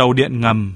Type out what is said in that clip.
tàu điện ngầm.